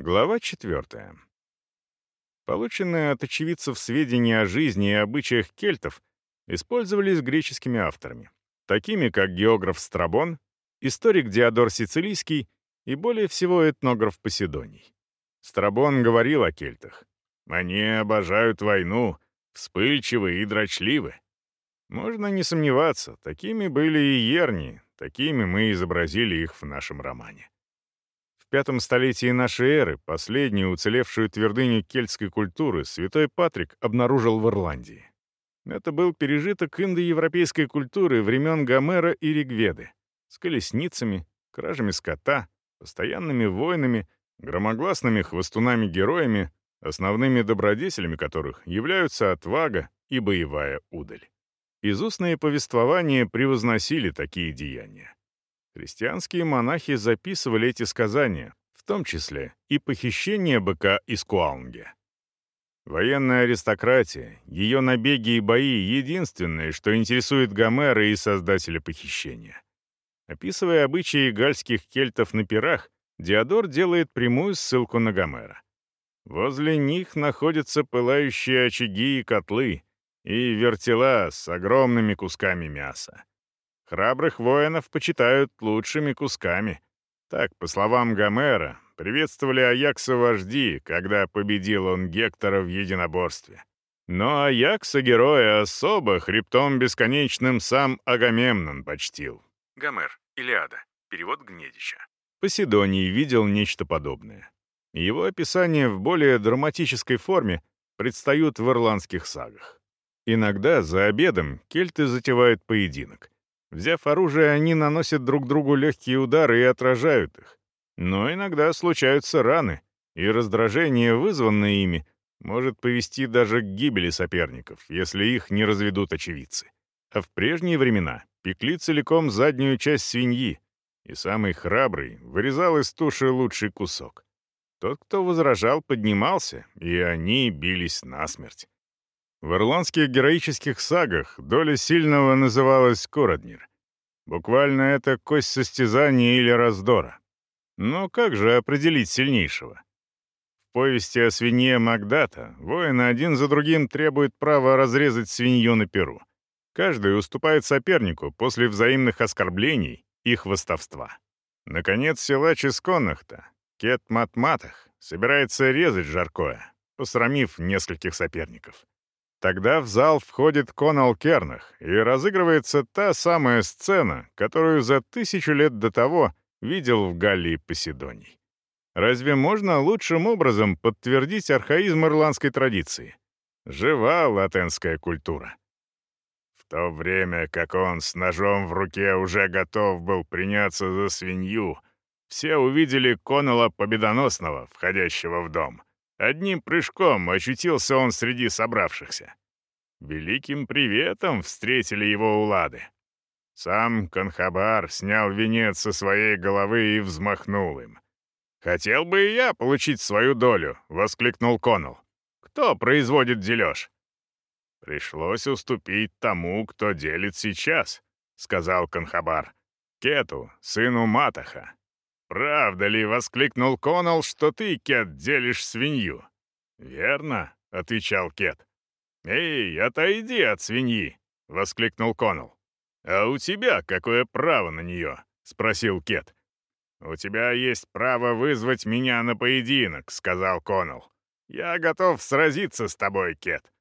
Глава 4. Полученные от очевидцев сведения о жизни и обычаях кельтов использовались греческими авторами, такими как географ Страбон, историк Диодор Сицилийский и более всего этнограф Поседоний. Страбон говорил о кельтах. «Они обожают войну, вспыльчивы и дрочливы». Можно не сомневаться, такими были и ерни, такими мы изобразили их в нашем романе. Пятом столетии нашей эры последнюю уцелевшую твердыню кельтской культуры святой Патрик обнаружил в Ирландии. Это был пережиток индоевропейской культуры времен Гомера и Ригведы с колесницами, кражами скота, постоянными войнами, громогласными хвостунами-героями, основными добродетелями которых являются отвага и боевая удаль. Изустные повествования превозносили такие деяния. Христианские монахи записывали эти сказания, в том числе и похищение быка из Куаунге. Военная аристократия, ее набеги и бои — единственное, что интересует Гомера и создателя похищения. Описывая обычаи гальских кельтов на пирах, Диодор делает прямую ссылку на Гомера. Возле них находятся пылающие очаги и котлы, и вертела с огромными кусками мяса. Храбрых воинов почитают лучшими кусками. Так, по словам Гомера, приветствовали Аякса вожди, когда победил он Гектора в единоборстве. Но Аякса героя особо хребтом бесконечным сам Агамемнон почтил. Гомер, Илиада. Перевод Гнедича. Поседоний видел нечто подобное. Его описания в более драматической форме предстают в ирландских сагах. Иногда за обедом кельты затевают поединок — Взяв оружие, они наносят друг другу легкие удары и отражают их. Но иногда случаются раны, и раздражение, вызванное ими, может повести даже к гибели соперников, если их не разведут очевидцы. А в прежние времена пекли целиком заднюю часть свиньи, и самый храбрый вырезал из туши лучший кусок. Тот, кто возражал, поднимался, и они бились насмерть. В ирландских героических сагах доля сильного называлась Короднир. Буквально это кость состязания или раздора. Но как же определить сильнейшего? В повести о свинье Магдата воины один за другим требуют права разрезать свинью на перу. Каждый уступает сопернику после взаимных оскорблений и хвостовства. Наконец, силач из Коннахта, Кет Матматах, собирается резать жаркое, посрамив нескольких соперников. Тогда в зал входит Конал Кернах, и разыгрывается та самая сцена, которую за тысячу лет до того видел в Галлии Поседоний. Разве можно лучшим образом подтвердить архаизм ирландской традиции? Жива латенская культура. В то время, как он с ножом в руке уже готов был приняться за свинью, все увидели Конала Победоносного, входящего в дом — Одним прыжком очутился он среди собравшихся. Великим приветом встретили его улады. Сам Конхабар снял венец со своей головы и взмахнул им. «Хотел бы и я получить свою долю», — воскликнул Коннелл. «Кто производит дележ?» «Пришлось уступить тому, кто делит сейчас», — сказал Конхабар. «Кету, сыну Матаха, «Правда ли?» — воскликнул Коннелл, что ты, Кет, делишь свинью. «Верно», — отвечал Кет. «Эй, отойди от свиньи!» — воскликнул Коннелл. «А у тебя какое право на нее?» — спросил Кет. «У тебя есть право вызвать меня на поединок», — сказал Коннелл. «Я готов сразиться с тобой, Кет.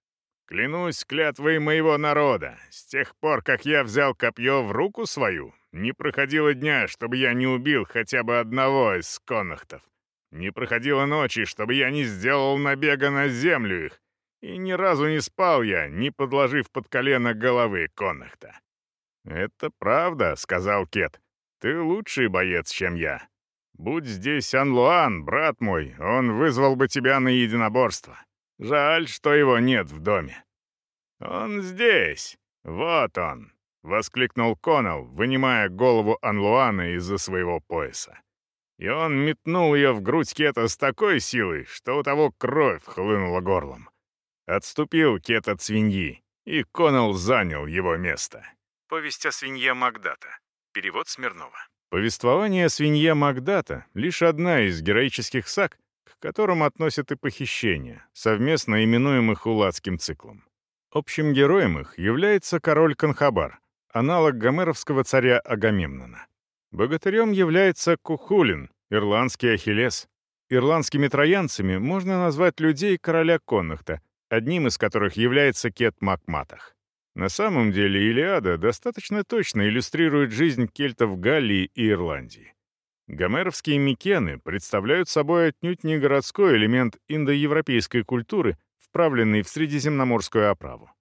Клянусь клятвой моего народа, с тех пор, как я взял копье в руку свою, не проходило дня, чтобы я не убил хотя бы одного из коннахтов. Не проходило ночи, чтобы я не сделал набега на землю их. И ни разу не спал я, не подложив под колено головы коннахта. «Это правда», — сказал Кет. «Ты лучший боец, чем я. Будь здесь Анлуан, брат мой, он вызвал бы тебя на единоборство. Жаль, что его нет в доме». «Он здесь. Вот он», — воскликнул Коннелл, вынимая голову Анлуана из-за своего пояса. И он метнул ее в грудь Кета с такой силой, что у того кровь хлынула горлом. Отступил Кет от свиньи, и Коннелл занял его место. Повесть о свинье Магдата. Перевод Смирнова. Повествование о свинье Магдата — лишь одна из героических саг, к которым относят и похищения, совместно именуемых Уладским циклом. Общим героем их является король Канхабар, аналог гомеровского царя Агамемнона. Богатырем является Кухулин, ирландский Ахиллес. Ирландскими троянцами можно назвать людей короля Коннахта, одним из которых является Кет Макматах. На самом деле Илиада достаточно точно иллюстрирует жизнь кельтов Галлии и Ирландии. Гомеровские микены представляют собой отнюдь не городской элемент индоевропейской культуры, вправленный в средиземноморскую оправу.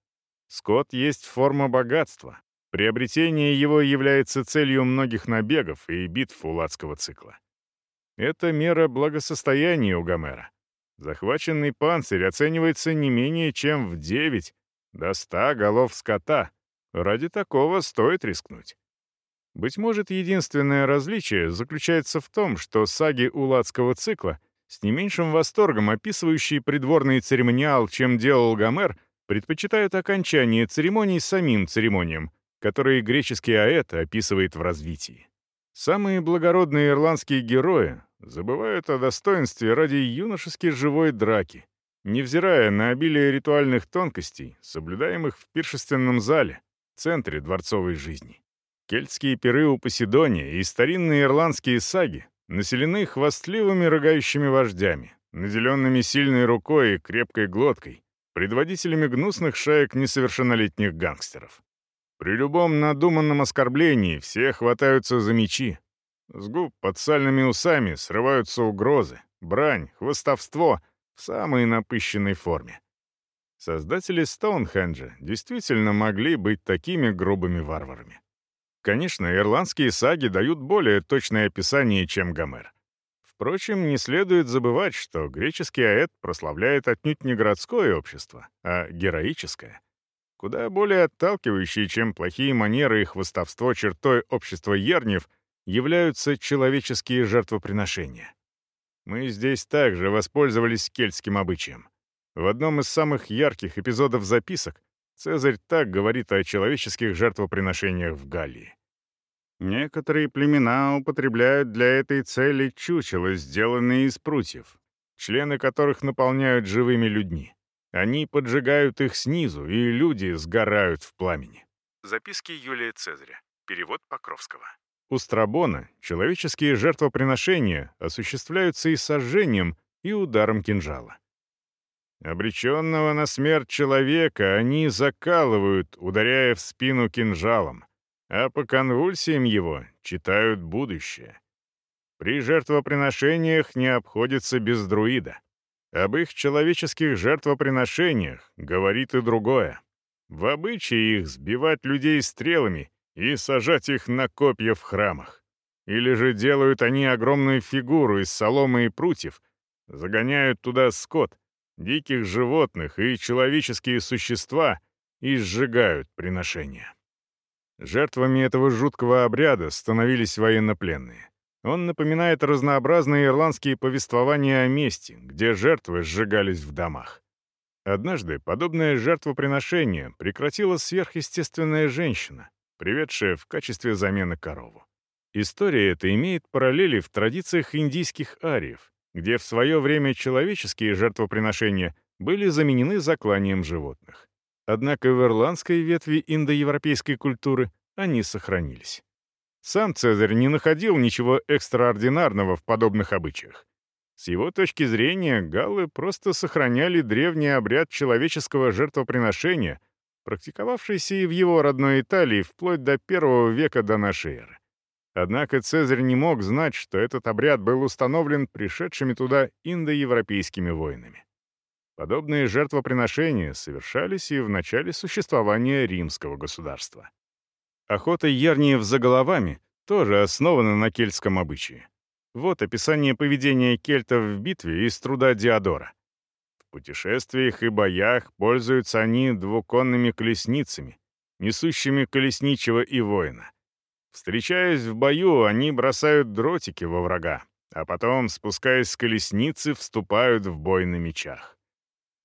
Скот есть форма богатства. Приобретение его является целью многих набегов и битв фулатского цикла. Это мера благосостояния у Гомера. Захваченный панцирь оценивается не менее чем в 9 до 100 голов скота. Ради такого стоит рискнуть. Быть может, единственное различие заключается в том, что саги Уладского цикла, с не меньшим восторгом описывающие придворный церемониал, чем делал Гомер, предпочитают окончание церемоний самим церемониям, которые греческий аэт описывает в развитии. Самые благородные ирландские герои забывают о достоинстве ради юношески живой драки, невзирая на обилие ритуальных тонкостей, соблюдаемых в пиршественном зале, центре дворцовой жизни. Кельтские пиры у Поседония и старинные ирландские саги населены хвастливыми рыгающими вождями, наделенными сильной рукой и крепкой глоткой, предводителями гнусных шаек несовершеннолетних гангстеров. При любом надуманном оскорблении все хватаются за мечи. С губ под сальными усами срываются угрозы, брань, хвостовство в самой напыщенной форме. Создатели Стоунхенджа действительно могли быть такими грубыми варварами. Конечно, ирландские саги дают более точное описание, чем Гомер. Впрочем, не следует забывать, что греческий аэт прославляет отнюдь не городское общество, а героическое. Куда более отталкивающие, чем плохие манеры и хвостовство чертой общества ернев, являются человеческие жертвоприношения. Мы здесь также воспользовались кельтским обычаем. В одном из самых ярких эпизодов записок Цезарь так говорит о человеческих жертвоприношениях в Галлии. Некоторые племена употребляют для этой цели чучела, сделанные из прутьев, члены которых наполняют живыми людьми. Они поджигают их снизу, и люди сгорают в пламени. Записки Юлия Цезаря. Перевод Покровского. У Страбона человеческие жертвоприношения осуществляются и сожжением, и ударом кинжала. Обреченного на смерть человека они закалывают, ударяя в спину кинжалом, а по конвульсиям его читают будущее. При жертвоприношениях не обходится без друида. Об их человеческих жертвоприношениях говорит и другое. В обычае их сбивать людей стрелами и сажать их на копья в храмах. Или же делают они огромную фигуру из соломы и прутьев, загоняют туда скот, диких животных и человеческие существа и сжигают приношения. Жертвами этого жуткого обряда становились военнопленные. Он напоминает разнообразные ирландские повествования о мести, где жертвы сжигались в домах. Однажды подобное жертвоприношение прекратила сверхъестественная женщина, приведшая в качестве замены корову. История эта имеет параллели в традициях индийских ариев, где в свое время человеческие жертвоприношения были заменены закланием животных. Однако в ирландской ветви индоевропейской культуры они сохранились. Сам Цезарь не находил ничего экстраординарного в подобных обычаях. С его точки зрения, галлы просто сохраняли древний обряд человеческого жертвоприношения, практиковавшийся и в его родной Италии вплоть до первого века до нашей эры. Однако Цезарь не мог знать, что этот обряд был установлен пришедшими туда индоевропейскими воинами. Подобные жертвоприношения совершались и в начале существования римского государства. Охота ярниев за головами тоже основана на кельтском обычае. Вот описание поведения кельтов в битве из труда Диодора. В путешествиях и боях пользуются они двуконными колесницами, несущими колесничего и воина. Встречаясь в бою, они бросают дротики во врага, а потом, спускаясь с колесницы, вступают в бой на мечах.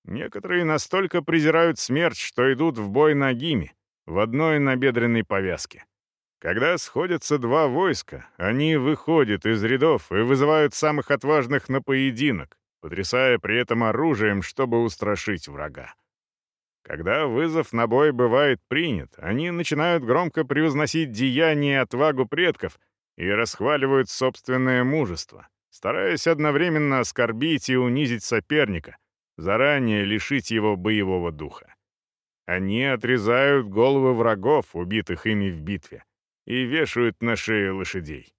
Некоторые настолько презирают смерть, что идут в бой ногими, в одной набедренной повязке. Когда сходятся два войска, они выходят из рядов и вызывают самых отважных на поединок, потрясая при этом оружием, чтобы устрашить врага. Когда вызов на бой бывает принят, они начинают громко превозносить деяния и отвагу предков и расхваливают собственное мужество, стараясь одновременно оскорбить и унизить соперника, заранее лишить его боевого духа. Они отрезают головы врагов, убитых ими в битве, и вешают на шеи лошадей.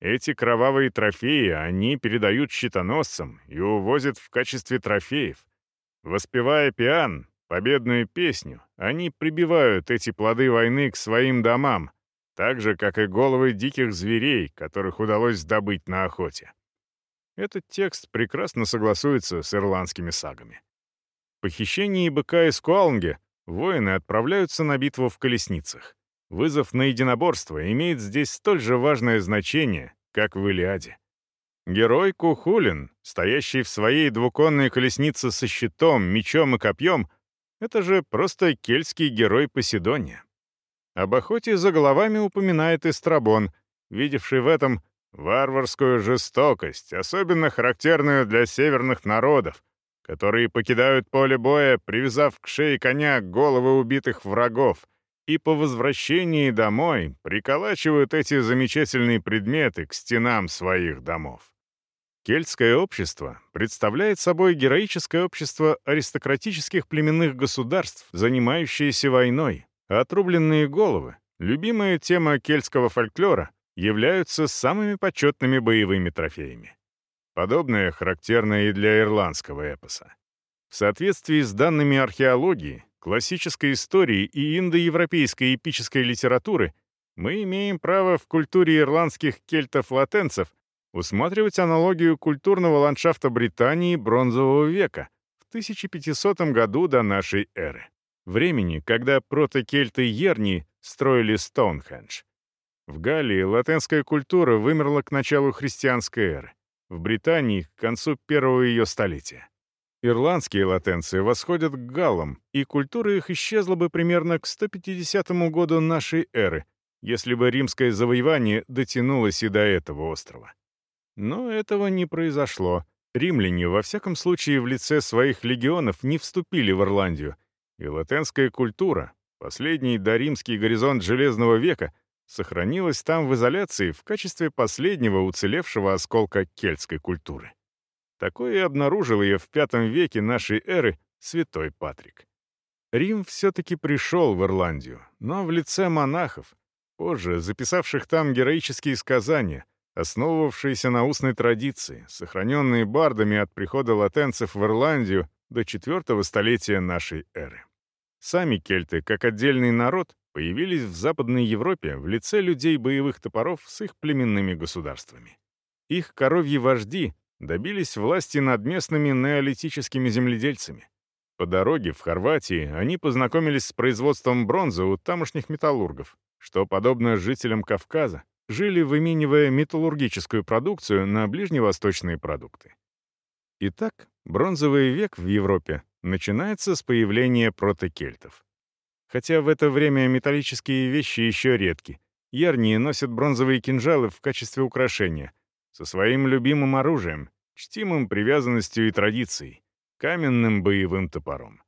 Эти кровавые трофеи они передают щитоносцам и увозят в качестве трофеев. Воспевая пиан, победную песню, они прибивают эти плоды войны к своим домам, так же, как и головы диких зверей, которых удалось добыть на охоте. Этот текст прекрасно согласуется с ирландскими сагами. В похищении быка из Куалнге воины отправляются на битву в колесницах. Вызов на единоборство имеет здесь столь же важное значение, как в Илиаде. Герой Кухулин, стоящий в своей двуконной колеснице со щитом, мечом и копьем, это же просто кельтский герой Поседония. Об охоте за головами упоминает и Страбон, видевший в этом варварскую жестокость, особенно характерную для северных народов, которые покидают поле боя, привязав к шее коня головы убитых врагов — и по возвращении домой приколачивают эти замечательные предметы к стенам своих домов. Кельтское общество представляет собой героическое общество аристократических племенных государств, занимающиеся войной, отрубленные головы, любимая тема кельтского фольклора, являются самыми почетными боевыми трофеями. Подобное характерно и для ирландского эпоса. В соответствии с данными археологии, классической истории и индоевропейской эпической литературы мы имеем право в культуре ирландских кельтов-латенцев усматривать аналогию культурного ландшафта Британии бронзового века в 1500 году до нашей эры, времени, когда протокельты Ерни строили Стоунхендж. В Галлии латинская культура вымерла к началу христианской эры, в Британии — к концу первого ее столетия. Ирландские латенцы восходят к галлам, и культура их исчезла бы примерно к 150 году нашей эры, если бы римское завоевание дотянулось и до этого острова. Но этого не произошло. Римляне, во всяком случае, в лице своих легионов не вступили в Ирландию, и латенская культура, последний доримский горизонт Железного века, сохранилась там в изоляции в качестве последнего уцелевшего осколка кельтской культуры. Такое и обнаружил ее в V веке нашей эры святой Патрик. Рим все-таки пришел в Ирландию, но в лице монахов, позже записавших там героические сказания, основывавшиеся на устной традиции, сохраненные бардами от прихода латенцев в Ирландию до IV столетия нашей эры. Сами кельты, как отдельный народ, появились в Западной Европе в лице людей боевых топоров с их племенными государствами. Их коровьи вожди добились власти над местными неолитическими земледельцами. По дороге в Хорватии они познакомились с производством бронзы у тамошних металлургов, что, подобно жителям Кавказа, жили, выменивая металлургическую продукцию на ближневосточные продукты. Итак, бронзовый век в Европе начинается с появления протокельтов. Хотя в это время металлические вещи еще редки, ярнии носят бронзовые кинжалы в качестве украшения, со своим любимым оружием, чтимым привязанностью и традицией, каменным боевым топором.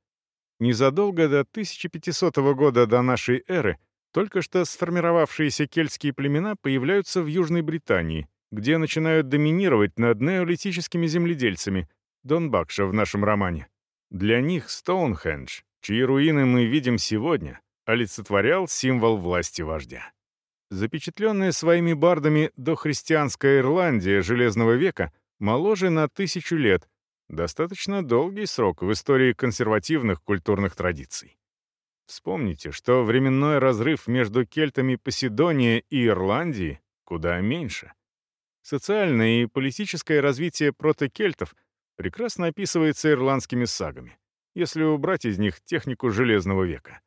Незадолго до 1500 года до нашей эры только что сформировавшиеся кельтские племена появляются в Южной Британии, где начинают доминировать над неолитическими земледельцами, Дон Бакша в нашем романе. Для них Стоунхендж, чьи руины мы видим сегодня, олицетворял символ власти вождя. Запечатленная своими бардами дохристианская Ирландия Железного века моложе на тысячу лет, достаточно долгий срок в истории консервативных культурных традиций. Вспомните, что временной разрыв между кельтами Поседония и Ирландии куда меньше. Социальное и политическое развитие протокельтов прекрасно описывается ирландскими сагами, если убрать из них технику Железного века.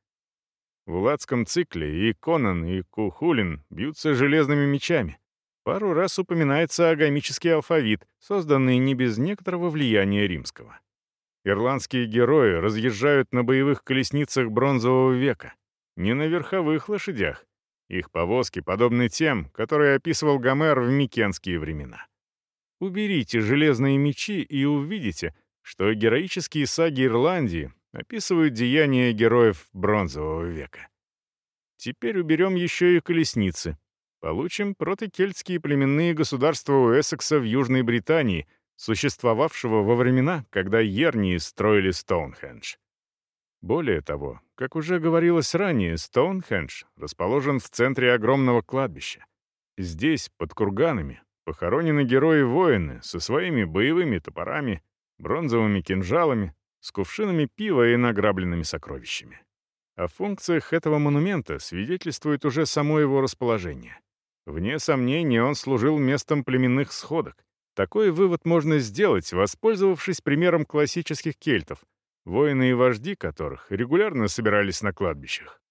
В ладском цикле и Конан, и Кухулин бьются железными мечами. Пару раз упоминается агамический алфавит, созданный не без некоторого влияния римского. Ирландские герои разъезжают на боевых колесницах бронзового века, не на верховых лошадях. Их повозки подобны тем, которые описывал Гомер в микенские времена. Уберите железные мечи и увидите, что героические саги Ирландии описывают деяния героев Бронзового века. Теперь уберем еще и колесницы. Получим протокельтские племенные государства Уэссекса в Южной Британии, существовавшего во времена, когда Ернии строили Стоунхендж. Более того, как уже говорилось ранее, Стоунхендж расположен в центре огромного кладбища. Здесь, под курганами, Похоронены герои-воины со своими боевыми топорами, бронзовыми кинжалами, с кувшинами пива и награбленными сокровищами. О функциях этого монумента свидетельствует уже само его расположение. Вне сомнения, он служил местом племенных сходок. Такой вывод можно сделать, воспользовавшись примером классических кельтов, воины и вожди которых регулярно собирались на кладбищах.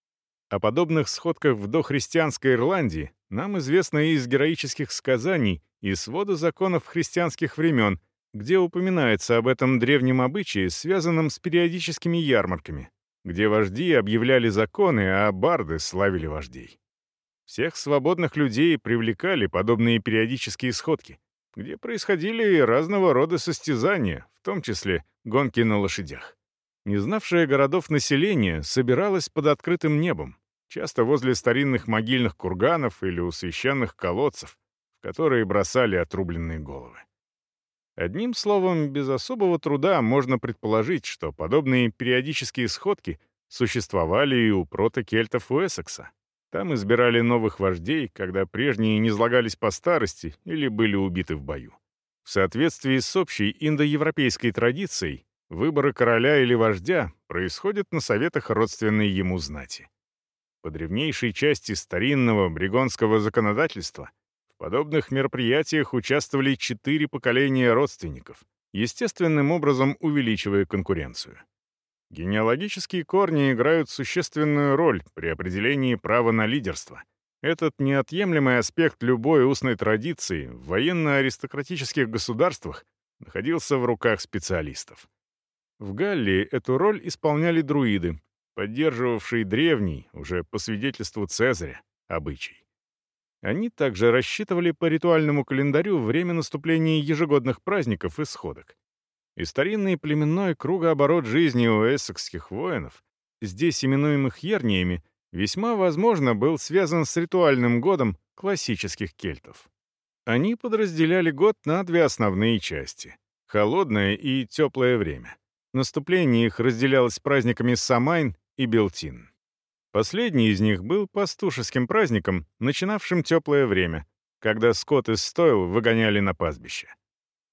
О подобных сходках в дохристианской Ирландии нам известно и из героических сказаний и свода законов христианских времен, где упоминается об этом древнем обычае, связанном с периодическими ярмарками, где вожди объявляли законы, а барды славили вождей. Всех свободных людей привлекали подобные периодические сходки, где происходили разного рода состязания, в том числе гонки на лошадях. Не знавшее городов население собиралось под открытым небом, часто возле старинных могильных курганов или у священных колодцев, в которые бросали отрубленные головы. Одним словом, без особого труда можно предположить, что подобные периодические сходки существовали и у протокельтов Уэссекса. Там избирали новых вождей, когда прежние не слагались по старости или были убиты в бою. В соответствии с общей индоевропейской традицией, выборы короля или вождя происходят на советах родственной ему знати. По древнейшей части старинного бригонского законодательства подобных мероприятиях участвовали четыре поколения родственников, естественным образом увеличивая конкуренцию. Генеалогические корни играют существенную роль при определении права на лидерство. Этот неотъемлемый аспект любой устной традиции в военно-аристократических государствах находился в руках специалистов. В Галлии эту роль исполняли друиды, поддерживавший древний, уже по свидетельству Цезаря, обычай. Они также рассчитывали по ритуальному календарю время наступления ежегодных праздников и сходок. И старинный племенной кругооборот жизни у эссекских воинов, здесь именуемых ерниями, весьма возможно был связан с ритуальным годом классических кельтов. Они подразделяли год на две основные части — холодное и теплое время. Наступление их разделялось праздниками Самайн и Белтин. Последний из них был пастушеским праздником, начинавшим теплое время, когда скот из стойл выгоняли на пастбище.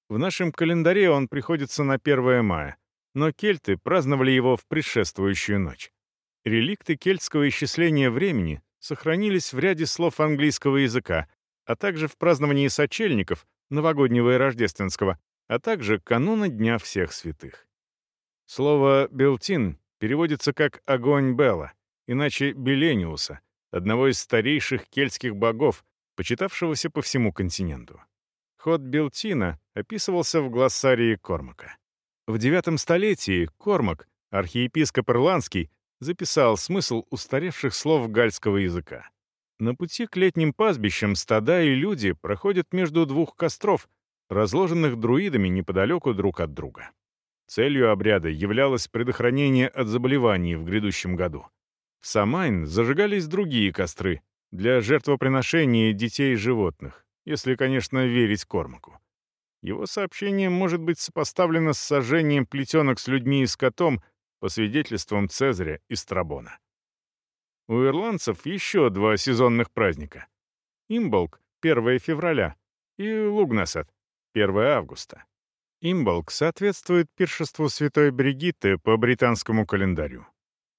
В нашем календаре он приходится на 1 мая, но кельты праздновали его в предшествующую ночь. Реликты кельтского исчисления времени сохранились в ряде слов английского языка, а также в праздновании сочельников, новогоднего и рождественского, а также кануна Дня всех святых. Слово «белтин» переводится как «огонь Бела», иначе Белениуса, одного из старейших кельтских богов, почитавшегося по всему континенту. Ход Белтина описывался в глоссарии Кормака. В IX столетии Кормак, архиепископ Ирландский, записал смысл устаревших слов гальского языка. На пути к летним пастбищам стада и люди проходят между двух костров, разложенных друидами неподалеку друг от друга. Целью обряда являлось предохранение от заболеваний в грядущем году. В Самайн зажигались другие костры для жертвоприношения детей и животных, если, конечно, верить Кормаку. Его сообщение может быть сопоставлено с сожжением плетенок с людьми и скотом по свидетельствам Цезаря и Страбона. У ирландцев еще два сезонных праздника. Имболк — 1 февраля, и Лугнасет — 1 августа. Имболк соответствует пиршеству Святой Бригитты по британскому календарю.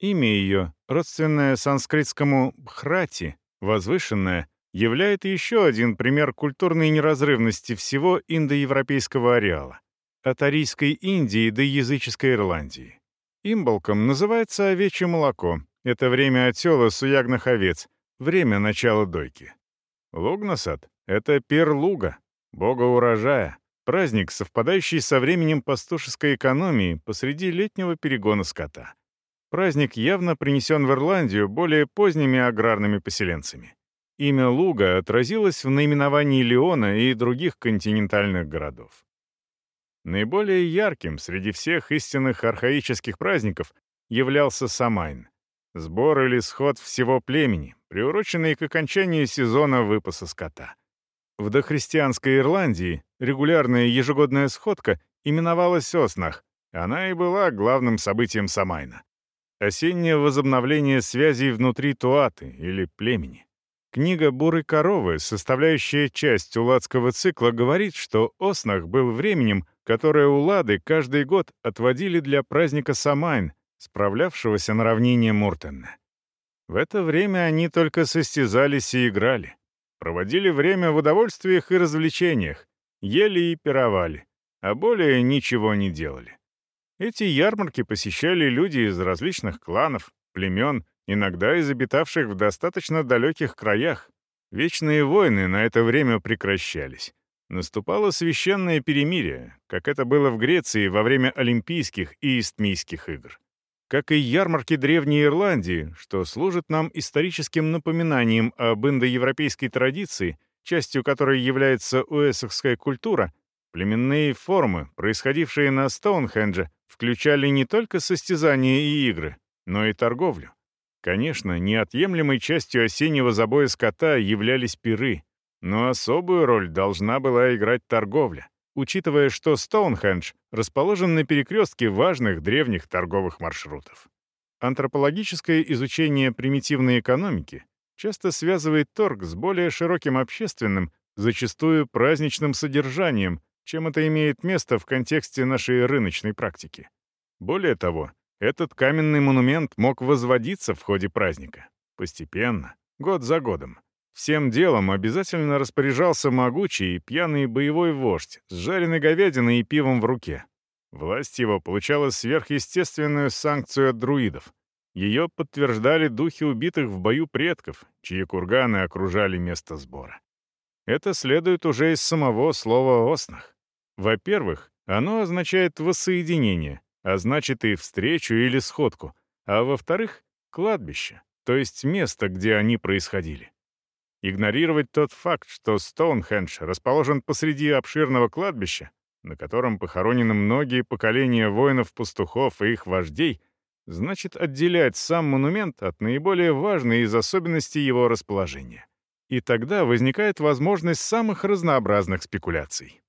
Имя ее, родственное санскритскому «бхрати», возвышенное, является еще один пример культурной неразрывности всего индоевропейского ареала, от арийской Индии до языческой Ирландии. Имболком называется овечье молоко. Это время отела суягных овец, время начала дойки. Лугнасад — это пир луга, бога урожая, Праздник, совпадающий со временем пастушеской экономии посреди летнего перегона скота. Праздник явно принесен в Ирландию более поздними аграрными поселенцами. имя Луга отразилось в наименовании Леона и других континентальных городов. Наиболее ярким среди всех истинных архаических праздников являлся Самайн — сбор или сход всего племени, приуроченный к окончанию сезона выпаса скота. В дохристианской Ирландии регулярная ежегодная сходка именовалась Оснах, она и была главным событием Самайна. Осеннее возобновление связей внутри Туаты или племени. Книга «Буры коровы», составляющая часть уладского цикла, говорит, что Оснах был временем, которое улады каждый год отводили для праздника Самайн, справлявшегося на равнине Муртенна. В это время они только состязались и играли. Проводили время в удовольствиях и развлечениях, ели и пировали, а более ничего не делали. Эти ярмарки посещали люди из различных кланов, племен, иногда из обитавших в достаточно далеких краях. Вечные войны на это время прекращались. Наступало священное перемирие, как это было в Греции во время Олимпийских и Истмийских игр. Как и ярмарки Древней Ирландии, что служит нам историческим напоминанием об индоевропейской традиции, частью которой является уэссекская культура, племенные формы, происходившие на Стоунхендже, включали не только состязания и игры, но и торговлю. Конечно, неотъемлемой частью осеннего забоя скота являлись пиры, но особую роль должна была играть торговля, учитывая, что Стоунхендж расположен на перекрестке важных древних торговых маршрутов. Антропологическое изучение примитивной экономики часто связывает торг с более широким общественным, зачастую праздничным содержанием, чем это имеет место в контексте нашей рыночной практики. Более того, этот каменный монумент мог возводиться в ходе праздника, постепенно, год за годом. Всем делом обязательно распоряжался могучий и пьяный боевой вождь с жареной говядиной и пивом в руке. Власть его получала сверхъестественную санкцию от друидов. Ее подтверждали духи убитых в бою предков, чьи курганы окружали место сбора. Это следует уже из самого слова «оснах». Во-первых, оно означает воссоединение, а значит и встречу или сходку, а во-вторых, кладбище, то есть место, где они происходили. Игнорировать тот факт, что Стоунхендж расположен посреди обширного кладбища, на котором похоронены многие поколения воинов-пастухов и их вождей, значит отделять сам монумент от наиболее важной из особенностей его расположения. И тогда возникает возможность самых разнообразных спекуляций.